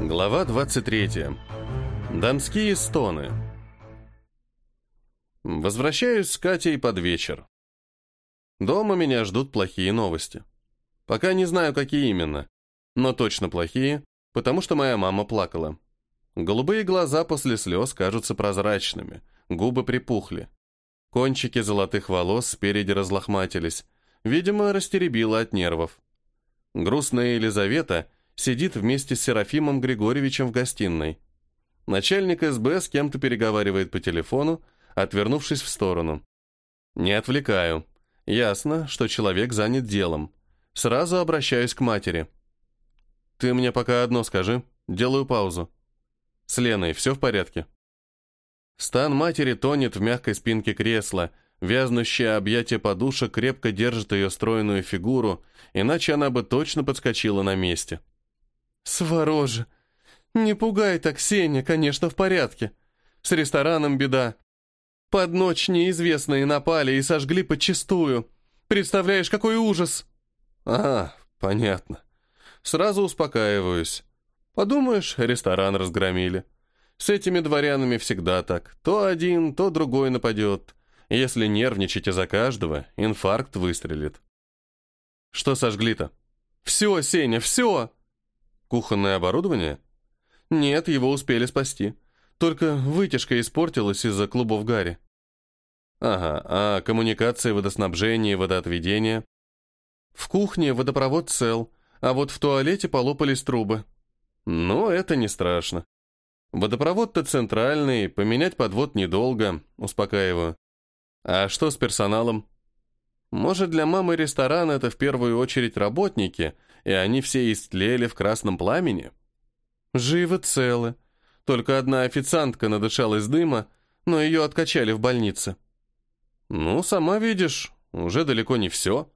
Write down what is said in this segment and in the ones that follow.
Глава 23. Донские стоны. Возвращаюсь с Катей под вечер. Дома меня ждут плохие новости. Пока не знаю, какие именно, но точно плохие, потому что моя мама плакала. Голубые глаза после слез кажутся прозрачными, губы припухли. Кончики золотых волос спереди разлохматились, видимо, растеребила от нервов. Грустная Елизавета сидит вместе с Серафимом Григорьевичем в гостиной. Начальник СБ с кем-то переговаривает по телефону, отвернувшись в сторону. Не отвлекаю. Ясно, что человек занят делом. Сразу обращаюсь к матери. «Ты мне пока одно скажи. Делаю паузу. С Леной все в порядке?» Стан матери тонет в мягкой спинке кресла, вязнущее объятие подушек крепко держит ее стройную фигуру, иначе она бы точно подскочила на месте. «Свороже! Не пугай так, Сеня, конечно, в порядке. С рестораном беда. Под ночь неизвестные напали и сожгли подчистую. Представляешь, какой ужас!» «А, понятно. Сразу успокаиваюсь. Подумаешь, ресторан разгромили. С этими дворянами всегда так. То один, то другой нападет. Если нервничать из-за каждого, инфаркт выстрелит. Что сожгли-то? Все, Сеня, все! Кухонное оборудование? Нет, его успели спасти. Только вытяжка испортилась из-за клубов Гарри. Ага, а коммуникации, водоснабжение и? В кухне водопровод цел, а вот в туалете полопались трубы. Но это не страшно. Водопровод-то центральный, поменять подвод недолго, успокаиваю. А что с персоналом? Может, для мамы ресторан это в первую очередь работники, и они все истлели в красном пламени? Живы целы. Только одна официантка надышалась дыма, но ее откачали в больнице. Ну, сама видишь, уже далеко не все.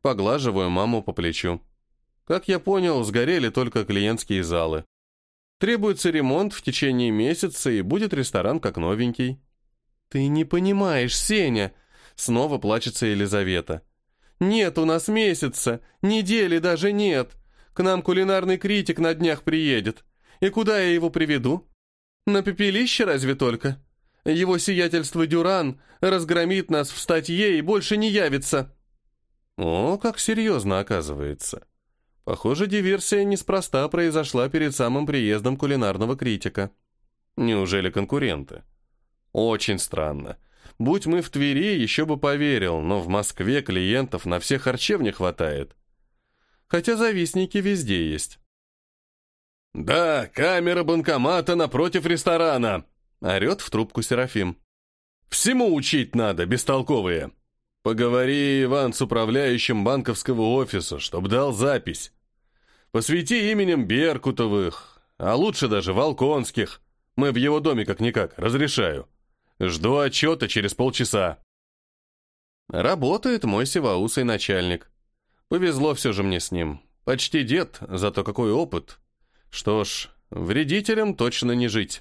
Поглаживаю маму по плечу. Как я понял, сгорели только клиентские залы. Требуется ремонт в течение месяца, и будет ресторан как новенький. «Ты не понимаешь, Сеня!» Снова плачется Елизавета. «Нет у нас месяца, недели даже нет. К нам кулинарный критик на днях приедет. И куда я его приведу? На пепелище разве только? Его сиятельство Дюран разгромит нас в статье и больше не явится». О, как серьезно оказывается. Похоже, диверсия неспроста произошла перед самым приездом кулинарного критика. Неужели конкуренты? Очень странно. Будь мы в Твери, еще бы поверил, но в Москве клиентов на всех харчевне хватает. Хотя завистники везде есть. «Да, камера банкомата напротив ресторана!» — орет в трубку Серафим. «Всему учить надо, бестолковые!» «Поговори, Иван, с управляющим банковского офиса, чтоб дал запись. Посвяти именем Беркутовых, а лучше даже Волконских. Мы в его доме как-никак, разрешаю. Жду отчета через полчаса». Работает мой сивоусый начальник. Повезло все же мне с ним. Почти дед, зато какой опыт. Что ж, вредителям точно не жить.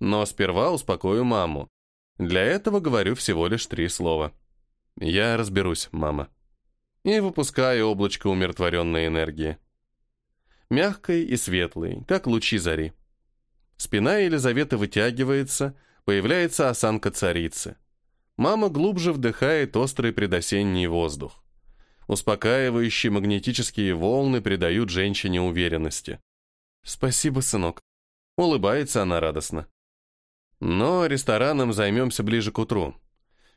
Но сперва успокою маму. Для этого говорю всего лишь три слова. Я разберусь, мама. И выпускаю облачко умиротворенной энергии. Мягкой и светлой, как лучи зари. Спина Елизаветы вытягивается, появляется осанка царицы. Мама глубже вдыхает острый предосенний воздух. Успокаивающие магнетические волны придают женщине уверенности. «Спасибо, сынок». Улыбается она радостно. Но рестораном займемся ближе к утру.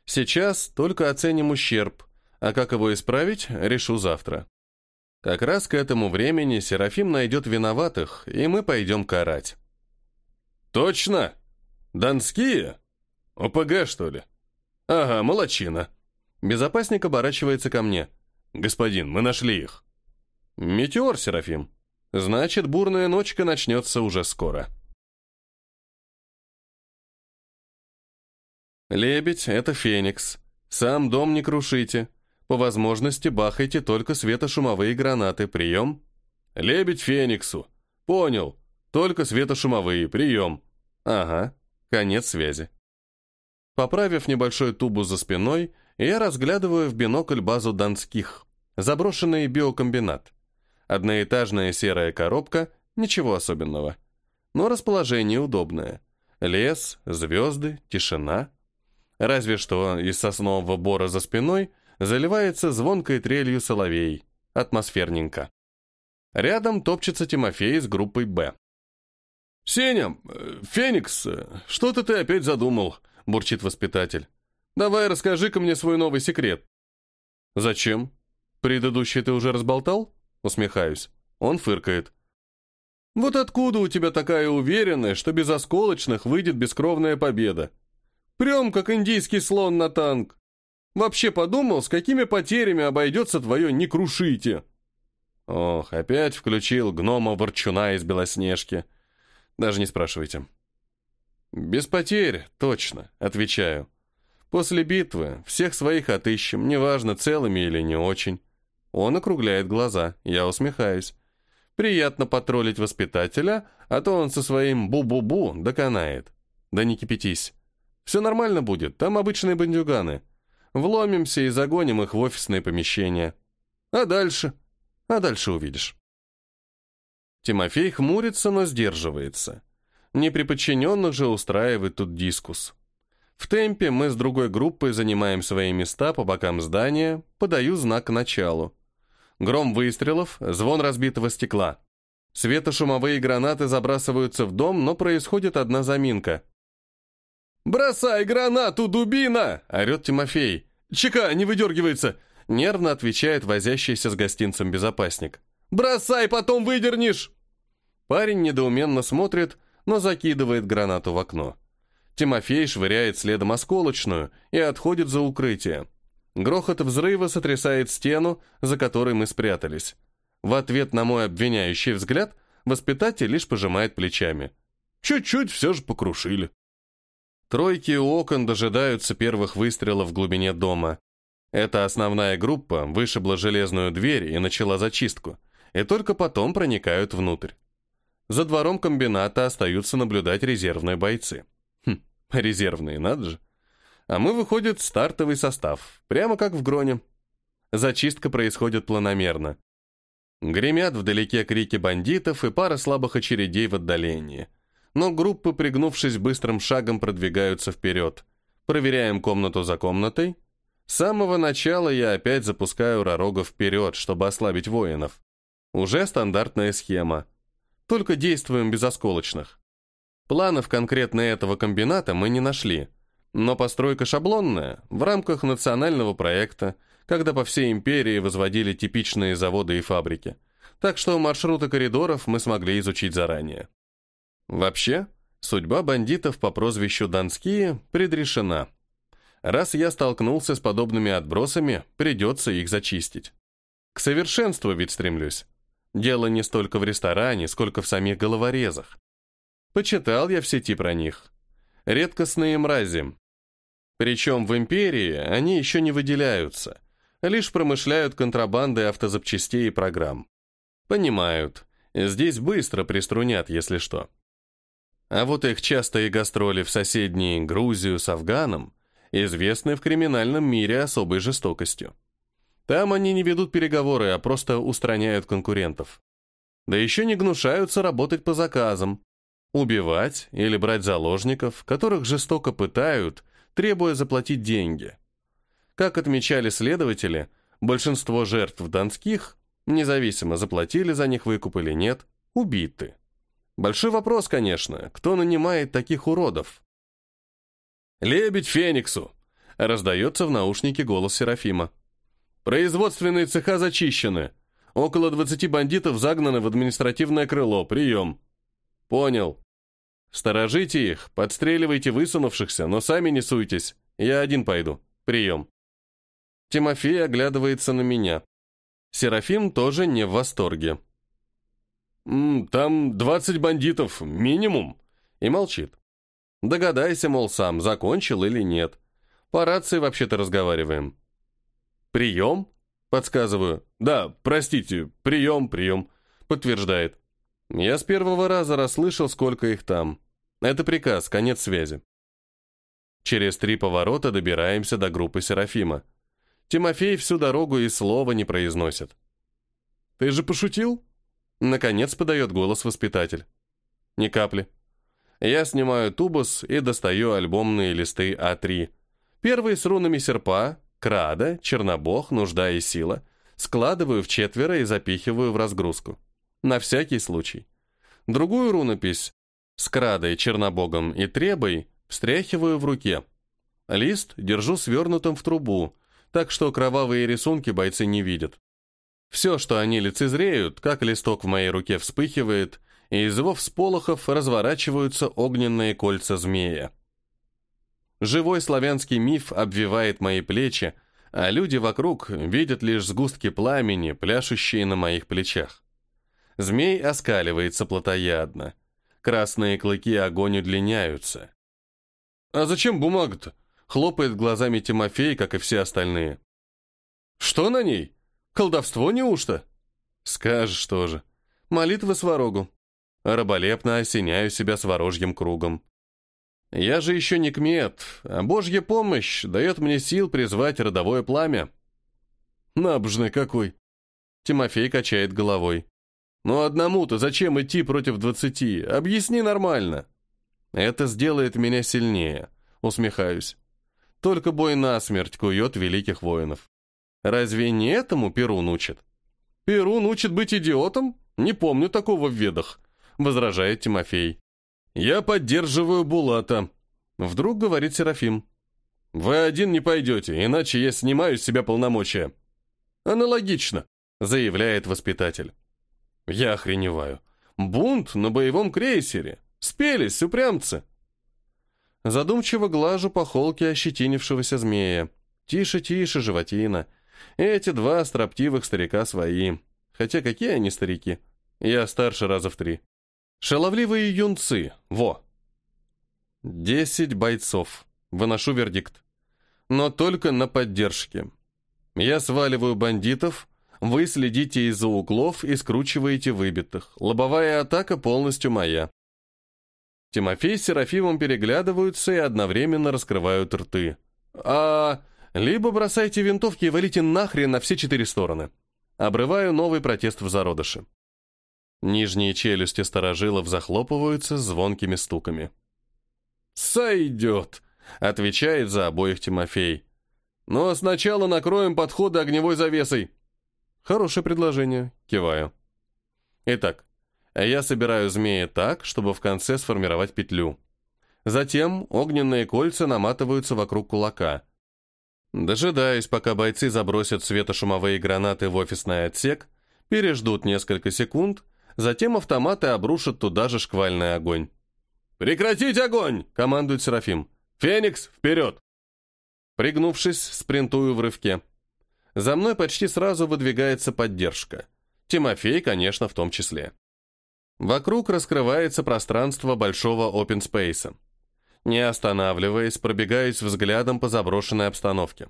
Сейчас только оценим ущерб, а как его исправить, решу завтра. Как раз к этому времени Серафим найдет виноватых, и мы пойдем карать. «Точно? Донские? ОПГ, что ли? Ага, молочина». Безопасник оборачивается ко мне. «Господин, мы нашли их». «Метеор, Серафим. Значит, бурная ночка начнется уже скоро». Лебедь — это феникс. Сам дом не крушите. По возможности бахайте только светошумовые гранаты. Прием. Лебедь фениксу. Понял. Только светошумовые. Прием. Ага. Конец связи. Поправив небольшой тубус за спиной, я разглядываю в бинокль базу Донских. Заброшенный биокомбинат. Одноэтажная серая коробка, Ничего особенного. Но расположение удобное. Лес, звезды, тишина. Разве что из соснового бора за спиной заливается звонкой трелью соловей. Атмосферненько. Рядом топчется Тимофей с группой «Б». «Сеня, э, Феникс, что-то ты опять задумал», — бурчит воспитатель. «Давай расскажи-ка мне свой новый секрет». «Зачем? Предыдущий ты уже разболтал?» Усмехаюсь. Он фыркает. «Вот откуда у тебя такая уверенность, что без осколочных выйдет бескровная победа? Прям как индийский слон на танк. Вообще подумал, с какими потерями обойдется твое «не крушите». Ох, опять включил гнома-ворчуна из Белоснежки. Даже не спрашивайте. Без потерь, точно, отвечаю. После битвы всех своих отыщем, неважно, целыми или не очень. Он округляет глаза, я усмехаюсь. Приятно потроллить воспитателя, а то он со своим бу-бу-бу доконает. Да не кипятись. Все нормально будет, там обычные бандюганы. Вломимся и загоним их в офисные помещения. А дальше? А дальше увидишь. Тимофей хмурится, но сдерживается. Не при же устраивает тут дискус. В темпе мы с другой группой занимаем свои места по бокам здания, подаю знак к началу. Гром выстрелов, звон разбитого стекла. Светошумовые гранаты забрасываются в дом, но происходит одна заминка. «Бросай гранату, дубина!» — орет Тимофей. «Чека, не выдергивается!» — нервно отвечает возящийся с гостинцем безопасник. «Бросай, потом выдернешь!» Парень недоуменно смотрит, но закидывает гранату в окно. Тимофей швыряет следом осколочную и отходит за укрытие. Грохот взрыва сотрясает стену, за которой мы спрятались. В ответ на мой обвиняющий взгляд воспитатель лишь пожимает плечами. Чуть-чуть все же покрушили. Тройки окон дожидаются первых выстрелов в глубине дома. Эта основная группа вышибла железную дверь и начала зачистку, и только потом проникают внутрь. За двором комбината остаются наблюдать резервные бойцы. Хм, резервные, надо же. А мы, выходит, стартовый состав, прямо как в Гроне. Зачистка происходит планомерно. Гремят вдалеке крики бандитов и пара слабых очередей в отдалении. Но группы, пригнувшись быстрым шагом, продвигаются вперед. Проверяем комнату за комнатой. С самого начала я опять запускаю Ророга вперед, чтобы ослабить воинов. Уже стандартная схема только действуем без осколочных. Планов конкретно этого комбината мы не нашли, но постройка шаблонная, в рамках национального проекта, когда по всей империи возводили типичные заводы и фабрики. Так что маршруты коридоров мы смогли изучить заранее. Вообще, судьба бандитов по прозвищу Донские предрешена. Раз я столкнулся с подобными отбросами, придется их зачистить. К совершенству ведь стремлюсь. Дело не столько в ресторане, сколько в самих головорезах. Почитал я в сети про них. Редкостные мрази. Причем в империи они еще не выделяются, лишь промышляют контрабандой автозапчастей и программ. Понимают, здесь быстро приструнят, если что. А вот их частые гастроли в соседние Грузию с Афганом известны в криминальном мире особой жестокостью. Там они не ведут переговоры, а просто устраняют конкурентов. Да еще не гнушаются работать по заказам. Убивать или брать заложников, которых жестоко пытают, требуя заплатить деньги. Как отмечали следователи, большинство жертв донских, независимо заплатили за них выкуп или нет, убиты. Большой вопрос, конечно, кто нанимает таких уродов? «Лебедь Фениксу!» — раздается в наушнике голос Серафима. Производственные цеха зачищены. Около 20 бандитов загнаны в административное крыло. Прием. Понял. Сторожите их, подстреливайте высунувшихся, но сами не суйтесь. Я один пойду. Прием. Тимофей оглядывается на меня. Серафим тоже не в восторге. «Там 20 бандитов, минимум», и молчит. Догадайся, мол, сам, закончил или нет. По рации вообще-то разговариваем. «Прием?» Подсказываю. «Да, простите, прием, прием», подтверждает. Я с первого раза расслышал, сколько их там. Это приказ, конец связи. Через три поворота добираемся до группы Серафима. Тимофей всю дорогу и слова не произносит. «Ты же пошутил?» Наконец подает голос воспитатель. Ни капли. Я снимаю тубус и достаю альбомные листы А3. Первый с рунами серпа, крада, чернобог, нужда и сила. Складываю в четверо и запихиваю в разгрузку. На всякий случай. Другую рунопись с крадой, чернобогом и требой встряхиваю в руке. Лист держу свернутым в трубу, так что кровавые рисунки бойцы не видят. Все, что они лицезреют, как листок в моей руке вспыхивает, и из его всполохов разворачиваются огненные кольца змея. Живой славянский миф обвивает мои плечи, а люди вокруг видят лишь сгустки пламени, пляшущие на моих плечах. Змей оскаливается плотоядно. Красные клыки огонь удлиняются. «А зачем бумага-то?» — хлопает глазами Тимофей, как и все остальные. «Что на ней? Колдовство неужто?» «Скажешь тоже. Молитва сварогу. Раболепно осеняю себя сворожьим кругом. Я же еще не кмет, а божья помощь дает мне сил призвать родовое пламя. Набожный какой. Тимофей качает головой. Ну одному-то зачем идти против двадцати? Объясни нормально. Это сделает меня сильнее, усмехаюсь. Только бой насмерть кует великих воинов. Разве не этому Перун учит? Перун учит быть идиотом? Не помню такого в ведах, возражает Тимофей. «Я поддерживаю Булата», — вдруг говорит Серафим. «Вы один не пойдете, иначе я снимаю с себя полномочия». «Аналогично», — заявляет воспитатель. Я охреневаю. «Бунт на боевом крейсере. Спелись, упрямцы». Задумчиво глажу по холке ощетинившегося змея. Тише, тише, животина. Эти два строптивых старика свои. Хотя какие они старики? Я старше раза в три. Шаловливые юнцы, во. Десять бойцов. Выношу вердикт. Но только на поддержке. Я сваливаю бандитов, вы следите из-за углов и скручиваете выбитых. Лобовая атака полностью моя. Тимофей с Серафимом переглядываются и одновременно раскрывают рты. А... Либо бросайте винтовки и валите нахрен на все четыре стороны. Обрываю новый протест в зародыше. Нижние челюсти сторожилов захлопываются звонкими стуками. «Сойдет!» — отвечает за обоих Тимофей. «Но сначала накроем подходы огневой завесой». «Хорошее предложение», — киваю. Итак, я собираю змеи так, чтобы в конце сформировать петлю. Затем огненные кольца наматываются вокруг кулака. Дожидаюсь, пока бойцы забросят светошумовые гранаты в офисный отсек, переждут несколько секунд — Затем автоматы обрушат туда же шквальный огонь. «Прекратить огонь!» — командует Серафим. «Феникс, вперед!» Пригнувшись, спринтую в рывке. За мной почти сразу выдвигается поддержка. Тимофей, конечно, в том числе. Вокруг раскрывается пространство большого опенспейса. Не останавливаясь, пробегаюсь взглядом по заброшенной обстановке.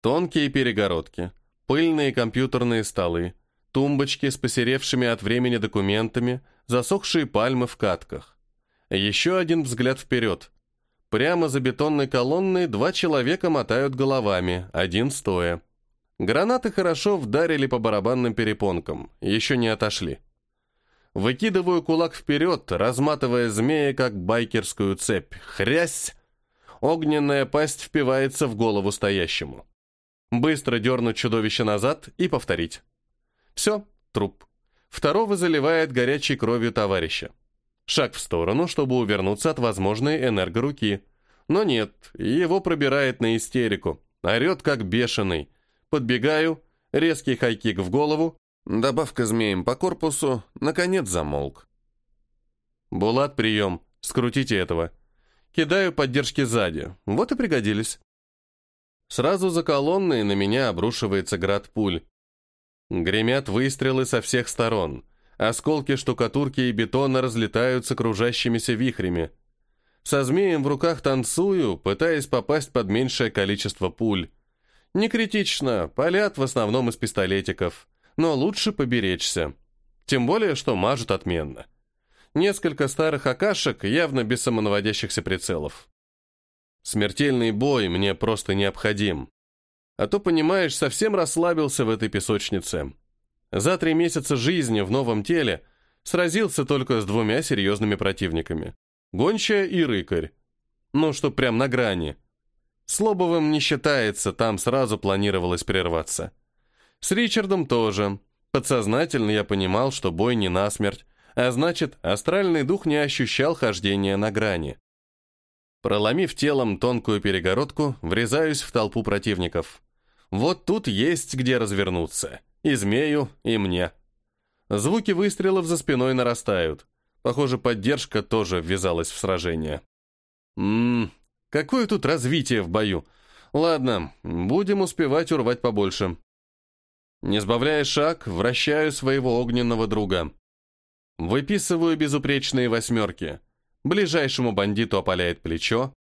Тонкие перегородки, пыльные компьютерные столы, тумбочки с посеревшими от времени документами, засохшие пальмы в катках. Еще один взгляд вперед. Прямо за бетонной колонной два человека мотают головами, один стоя. Гранаты хорошо вдарили по барабанным перепонкам, еще не отошли. Выкидываю кулак вперед, разматывая змея, как байкерскую цепь. Хрясь! Огненная пасть впивается в голову стоящему. Быстро дернуть чудовище назад и повторить. Все, труп. Второго заливает горячей кровью товарища. Шаг в сторону, чтобы увернуться от возможной энергоруки. Но нет, его пробирает на истерику. Орет, как бешеный. Подбегаю, резкий хайкик в голову, добавка змеем по корпусу, наконец замолк. Булат, прием, скрутите этого. Кидаю поддержки сзади, вот и пригодились. Сразу за колонной на меня обрушивается град пуль. Гремят выстрелы со всех сторон. Осколки штукатурки и бетона разлетаются кружащимися вихрями. Со змеем в руках танцую, пытаясь попасть под меньшее количество пуль. Не критично, палят в основном из пистолетиков, но лучше поберечься. Тем более, что мажут отменно. Несколько старых акашек, явно без самонаводящихся прицелов. Смертельный бой мне просто необходим. А то, понимаешь, совсем расслабился в этой песочнице. За три месяца жизни в новом теле сразился только с двумя серьезными противниками. Гончая и Рыкарь. Ну, что прям на грани. С Лобовым не считается, там сразу планировалось прерваться. С Ричардом тоже. Подсознательно я понимал, что бой не насмерть, а значит, астральный дух не ощущал хождения на грани. Проломив телом тонкую перегородку, врезаюсь в толпу противников. Вот тут есть где развернуться. И змею, и мне. Звуки выстрелов за спиной нарастают. Похоже, поддержка тоже ввязалась в сражение. Ммм, какое тут развитие в бою. Ладно, будем успевать урвать побольше. Не сбавляя шаг, вращаю своего огненного друга. Выписываю безупречные восьмерки. Ближайшему бандиту опаляет плечо.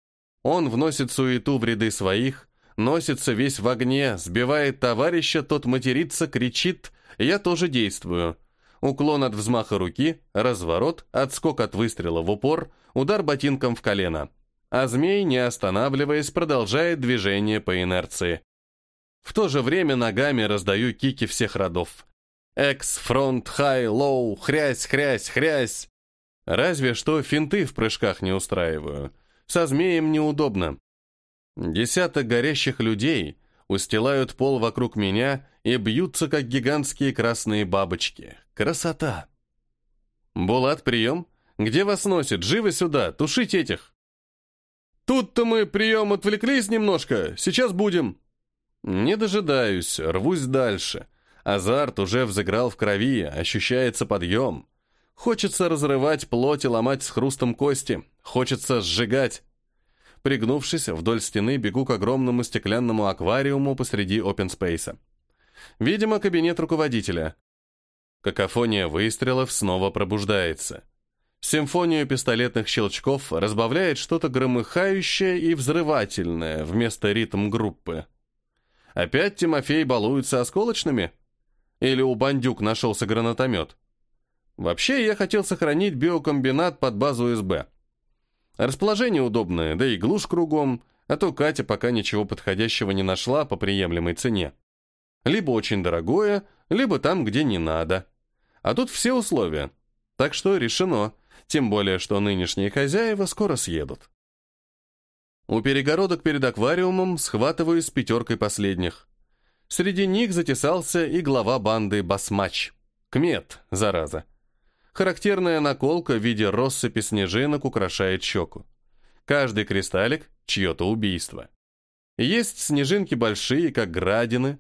Он вносит суету в ряды своих, носится весь в огне, сбивает товарища, тот матерится, кричит. Я тоже действую. Уклон от взмаха руки, разворот, отскок от выстрела в упор, удар ботинком в колено. А змей, не останавливаясь, продолжает движение по инерции. В то же время ногами раздаю кики всех родов. Axe, front, high, low, хрясь, хрясь, хрясь. Разве что финты в прыжках не устраиваю. Со змеем неудобно. Десяток горящих людей устилают пол вокруг меня и бьются, как гигантские красные бабочки. Красота! Булат, прием? Где вас носит? Живо сюда, тушить этих! Тут-то мы прием отвлеклись немножко, сейчас будем. Не дожидаюсь, рвусь дальше. Азарт уже взыграл в крови, ощущается подъем. Хочется разрывать плоть и ломать с хрустом кости. Хочется сжигать. Пригнувшись, вдоль стены бегу к огромному стеклянному аквариуму посреди опенспейса. Видимо, кабинет руководителя. Какофония выстрелов снова пробуждается. Симфонию пистолетных щелчков разбавляет что-то громыхающее и взрывательное вместо ритм группы. Опять Тимофей балуется осколочными? Или у бандюк нашелся гранатомет? Вообще, я хотел сохранить биокомбинат под базу СБ. Расположение удобное, да и глушь кругом, а то Катя пока ничего подходящего не нашла по приемлемой цене. Либо очень дорогое, либо там, где не надо. А тут все условия. Так что решено, тем более, что нынешние хозяева скоро съедут. У перегородок перед аквариумом схватываю с пятеркой последних. Среди них затесался и глава банды Басмач. Кмет, зараза. Характерная наколка в виде россыпи снежинок украшает щеку. Каждый кристаллик — чье-то убийство. Есть снежинки большие, как градины.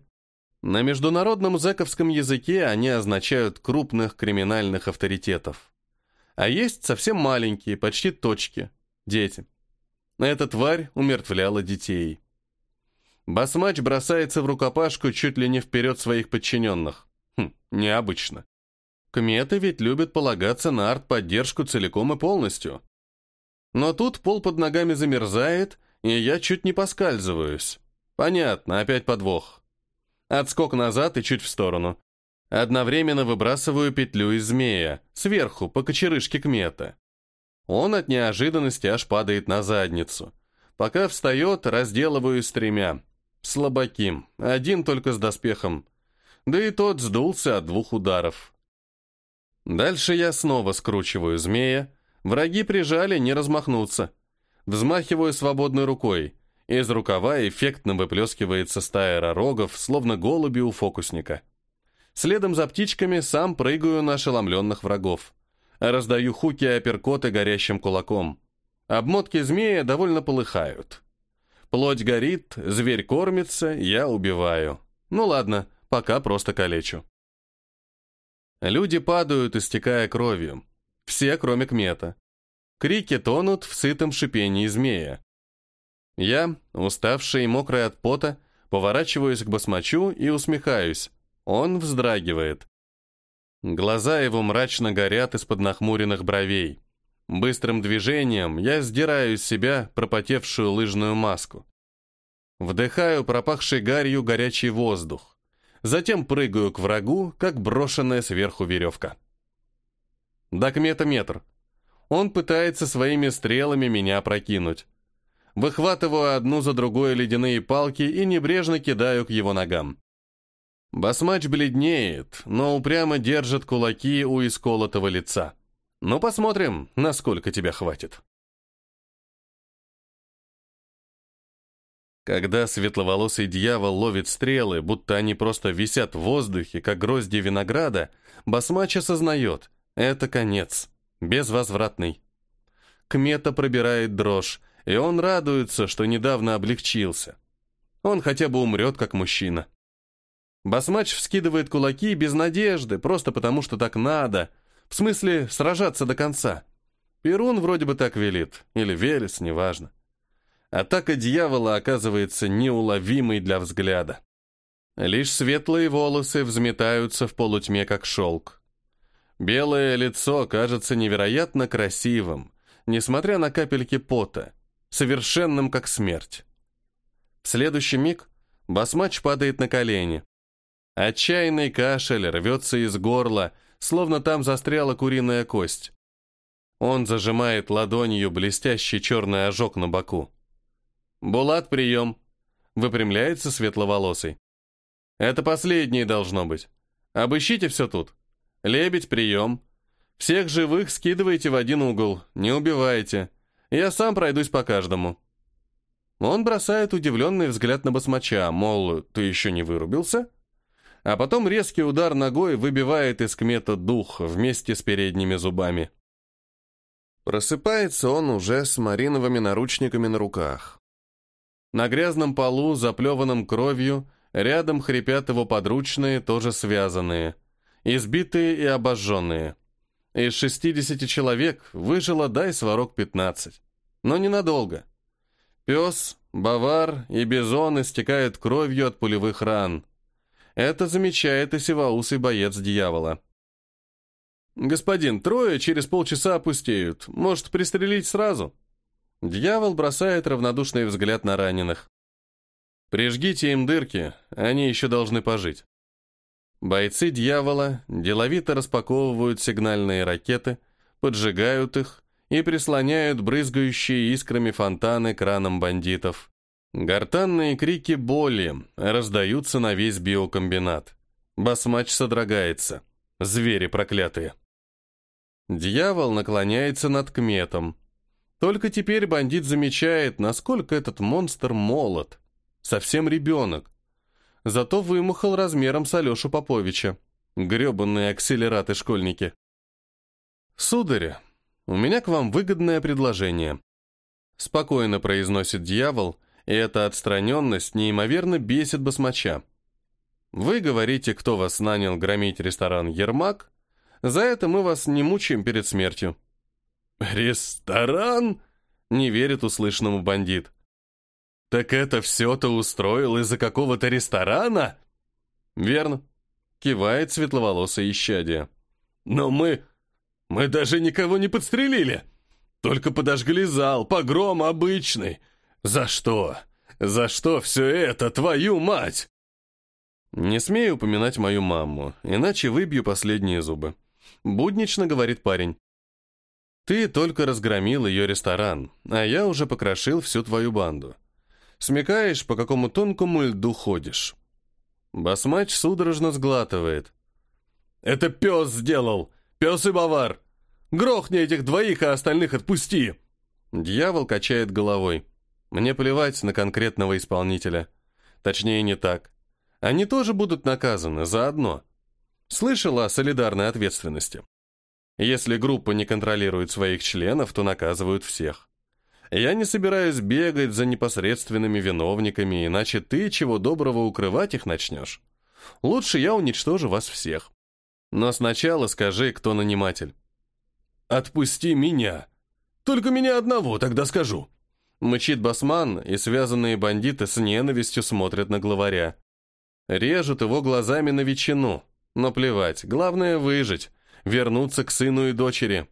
На международном зэковском языке они означают крупных криминальных авторитетов. А есть совсем маленькие, почти точки — дети. Эта тварь умертвляла детей. Басмач бросается в рукопашку чуть ли не вперед своих подчиненных. Хм, необычно. Кметы ведь любят полагаться на арт-поддержку целиком и полностью. Но тут пол под ногами замерзает, и я чуть не поскальзываюсь. Понятно, опять подвох. Отскок назад и чуть в сторону. Одновременно выбрасываю петлю из змея, сверху, по кочерышке кмета. Он от неожиданности аж падает на задницу. Пока встает, разделываю тремя. Слабаки, один только с доспехом. Да и тот сдулся от двух ударов. Дальше я снова скручиваю змея. Враги прижали, не размахнуться. Взмахиваю свободной рукой. Из рукава эффектно выплескивается стая рогов, словно голуби у фокусника. Следом за птичками сам прыгаю на ошеломленных врагов. Раздаю хуки и апперкоты горящим кулаком. Обмотки змея довольно полыхают. Плоть горит, зверь кормится, я убиваю. Ну ладно, пока просто калечу. Люди падают, истекая кровью. Все, кроме Кмета. Крики тонут в сытом шипении змея. Я, уставший и мокрый от пота, поворачиваюсь к басмачу и усмехаюсь. Он вздрагивает. Глаза его мрачно горят из-под нахмуренных бровей. Быстрым движением я сдираю с себя пропотевшую лыжную маску. Вдыхаю пропахший гарью горячий воздух. Затем прыгаю к врагу, как брошенная сверху веревка. До кмета метр. Он пытается своими стрелами меня прокинуть. Выхватываю одну за другой ледяные палки и небрежно кидаю к его ногам. Басмач бледнеет, но упрямо держит кулаки у исколотого лица. Ну, посмотрим, насколько тебя хватит. Когда светловолосый дьявол ловит стрелы, будто они просто висят в воздухе, как грозди винограда, Басмач осознает — это конец, безвозвратный. Кмета пробирает дрожь, и он радуется, что недавно облегчился. Он хотя бы умрет, как мужчина. Басмач вскидывает кулаки без надежды, просто потому что так надо. В смысле, сражаться до конца. Перун вроде бы так велит, или Велес, неважно. Атака дьявола оказывается неуловимой для взгляда. Лишь светлые волосы взметаются в полутьме, как шелк. Белое лицо кажется невероятно красивым, несмотря на капельки пота, совершенным, как смерть. В следующий миг басмач падает на колени. Отчаянный кашель рвется из горла, словно там застряла куриная кость. Он зажимает ладонью блестящий черный ожог на боку. «Булат, прием!» Выпрямляется светловолосый. «Это последнее должно быть. Обыщите все тут. Лебедь, прием. Всех живых скидывайте в один угол, не убивайте. Я сам пройдусь по каждому». Он бросает удивленный взгляд на басмача, мол, ты еще не вырубился? А потом резкий удар ногой выбивает из кмета дух вместе с передними зубами. Просыпается он уже с мариновыми наручниками на руках. На грязном полу, заплеванном кровью, рядом хрипят его подручные, тоже связанные, избитые и обожженные. Из 60 человек выжило дай сварок 15. Но ненадолго. Пес, бавар и бизон истекают кровью от пулевых ран. Это замечает и сивоусый боец дьявола. «Господин, трое через полчаса опустеют. Может, пристрелить сразу?» Дьявол бросает равнодушный взгляд на раненых. «Прижгите им дырки, они еще должны пожить». Бойцы дьявола деловито распаковывают сигнальные ракеты, поджигают их и прислоняют брызгающие искрами фонтаны к ранам бандитов. Гортанные крики боли раздаются на весь биокомбинат. Басмач содрогается. Звери проклятые. Дьявол наклоняется над кметом, только теперь бандит замечает, насколько этот монстр молод. Совсем ребенок. Зато вымахал размером с Алешу Поповича. Гребанные акселераты школьники. «Сударь, у меня к вам выгодное предложение». Спокойно произносит дьявол, и эта отстраненность неимоверно бесит басмача. Вы говорите, кто вас нанял громить ресторан «Ермак», за это мы вас не мучаем перед смертью. «Ресторан?» — не верит услышанному бандит. «Так это все ты устроил из-за какого-то ресторана?» «Верно», — кивает светловолосая исчадие. «Но мы... мы даже никого не подстрелили. Только подожгли зал, погром обычный. За что? За что все это, твою мать?» «Не смею упоминать мою маму, иначе выбью последние зубы», — буднично говорит парень. Ты только разгромил ее ресторан, а я уже покрошил всю твою банду. Смекаешь, по какому тонкому льду ходишь?» Басмач судорожно сглатывает. «Это пес сделал! Пес и бавар! Грохни этих двоих, а остальных отпусти!» Дьявол качает головой. «Мне плевать на конкретного исполнителя. Точнее, не так. Они тоже будут наказаны заодно. Слышала о солидарной ответственности?» Если группа не контролирует своих членов, то наказывают всех. Я не собираюсь бегать за непосредственными виновниками, иначе ты чего доброго укрывать их начнешь. Лучше я уничтожу вас всех. Но сначала скажи, кто наниматель. «Отпусти меня! Только меня одного тогда скажу!» Мычит басман, и связанные бандиты с ненавистью смотрят на главаря. Режут его глазами на ветчину. Но плевать, главное выжить, вернуться к сыну и дочери.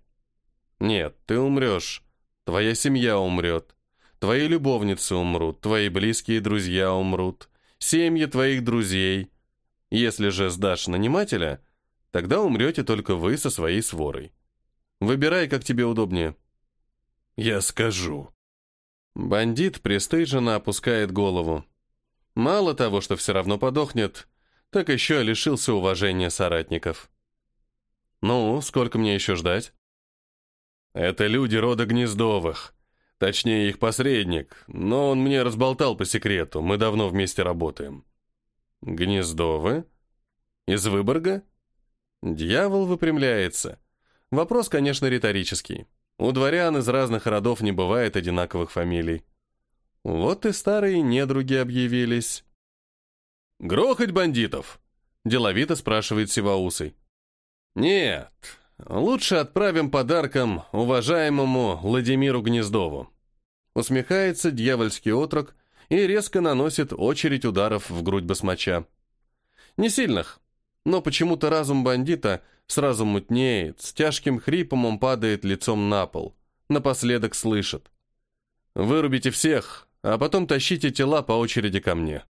Нет, ты умрешь. Твоя семья умрет. Твои любовницы умрут, твои близкие друзья умрут, семьи твоих друзей. Если же сдашь нанимателя, тогда умрете только вы со своей сворой. Выбирай, как тебе удобнее. Я скажу. Бандит пристыженно опускает голову. Мало того, что все равно подохнет, так еще лишился уважения соратников. Ну, сколько мне еще ждать? Это люди рода Гнездовых. Точнее, их посредник, но он мне разболтал по секрету, мы давно вместе работаем. Гнездовы? Из Выборга? Дьявол выпрямляется. Вопрос, конечно, риторический. У дворян из разных родов не бывает одинаковых фамилий. Вот и старые недруги объявились. «Грохать бандитов?» – деловито спрашивает Сиваусый. «Нет, лучше отправим подарком уважаемому Владимиру Гнездову». Усмехается дьявольский отрок и резко наносит очередь ударов в грудь басмача. Не сильных, но почему-то разум бандита сразу мутнеет, с тяжким хрипом он падает лицом на пол. Напоследок слышит. «Вырубите всех, а потом тащите тела по очереди ко мне».